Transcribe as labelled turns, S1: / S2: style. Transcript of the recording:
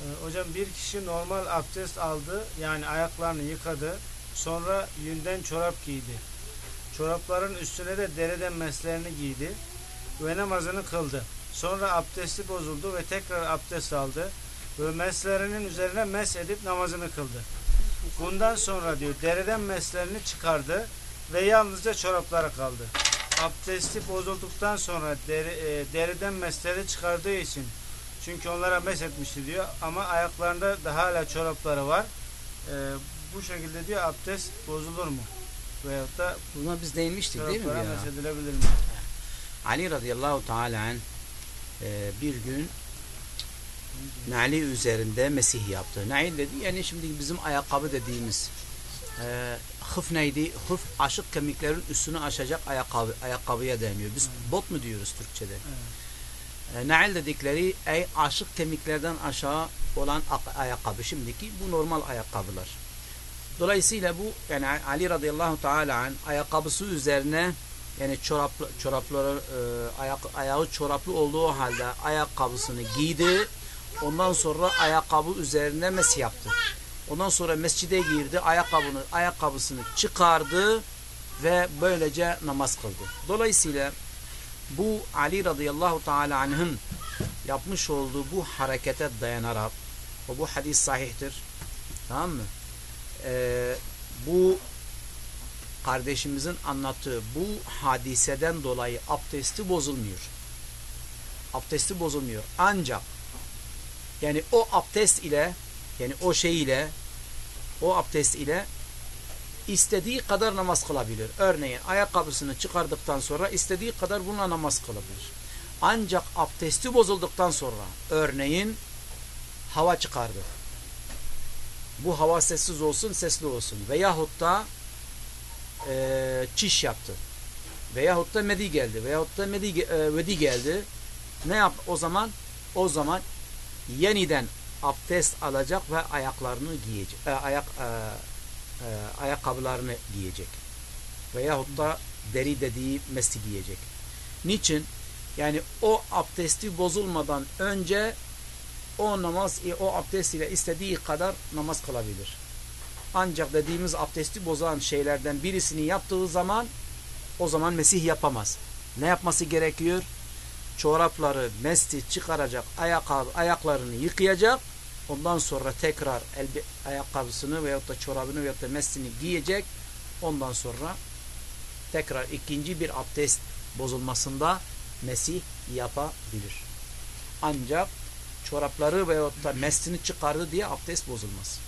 S1: Ee, hocam bir kişi normal abdest aldı. Yani ayaklarını yıkadı. Sonra yünden çorap giydi. Çorapların üstüne de deriden meslerini giydi. Ve namazını kıldı. Sonra abdesti bozuldu ve tekrar abdest aldı. Ve meslerinin üzerine mes edip namazını kıldı. Bundan sonra diyor deriden meslerini çıkardı ve yalnızca çorapları kaldı. Abdesti bozulduktan sonra deri, e, deriden mesleri çıkardığı için çünkü onlara mes etmişti diyor ama ayaklarında da hala çorapları var. E, bu şekilde diyor abdest bozulur mu? Veyahut da
S2: Buna biz değinmiştik değil mi?
S1: çoraplara
S2: bir ara?
S1: mes edilebilir mi?
S2: Ali radıyallahu teala e, bir gün Nali üzerinde Mesih yaptı. Nail dedi yani şimdi bizim ayakkabı dediğimiz e, hıf neydi? Hıf aşık kemiklerin üstünü aşacak ayakkabı, ayakkabıya deniyor. Biz bot mu diyoruz Türkçe'de? E, Nail dedikleri ey aşık kemiklerden aşağı olan ak- ayakkabı. Şimdiki bu normal ayakkabılar. Dolayısıyla bu yani Ali radıyallahu teala an ayakkabısı üzerine yani çoraplı, çorapları e, ayak, ayağı çoraplı olduğu halde ayakkabısını giydi. Ondan sonra ayakkabı üzerine mes yaptı. Ondan sonra mescide girdi. Ayakkabını, ayakkabısını çıkardı ve böylece namaz kıldı. Dolayısıyla bu Ali radıyallahu teala anh'ın yapmış olduğu bu harekete dayanarak ve bu hadis sahihtir. Tamam mı? Ee, bu kardeşimizin anlattığı bu hadiseden dolayı abdesti bozulmuyor. Abdesti bozulmuyor. Ancak yani o abdest ile yani o şey ile o abdest ile istediği kadar namaz kılabilir. Örneğin ayakkabısını çıkardıktan sonra istediği kadar bununla namaz kılabilir. Ancak abdesti bozulduktan sonra örneğin hava çıkardı. Bu hava sessiz olsun, sesli olsun. Veyahut da e, çiş yaptı. Veyahut da medi geldi. Veyahut da medi, e, vedi geldi. Ne yap o zaman? O zaman yeniden abdest alacak ve ayaklarını giyecek. E, ayak e, e, ayakkabılarını giyecek. Veyahut da deri dediği mesli giyecek. Niçin? Yani o abdesti bozulmadan önce o namaz, o abdest ile istediği kadar namaz kılabilir. Ancak dediğimiz abdesti bozan şeylerden birisini yaptığı zaman o zaman Mesih yapamaz. Ne yapması gerekiyor? Çorapları, mesli çıkaracak, ayakkabı, ayaklarını yıkayacak. Ondan sonra tekrar elbi, ayakkabısını veyahut da çorabını veyahut da meslini giyecek. Ondan sonra tekrar ikinci bir abdest bozulmasında Mesih yapabilir. Ancak çorapları veyahut da meslini çıkardı diye abdest bozulmaz.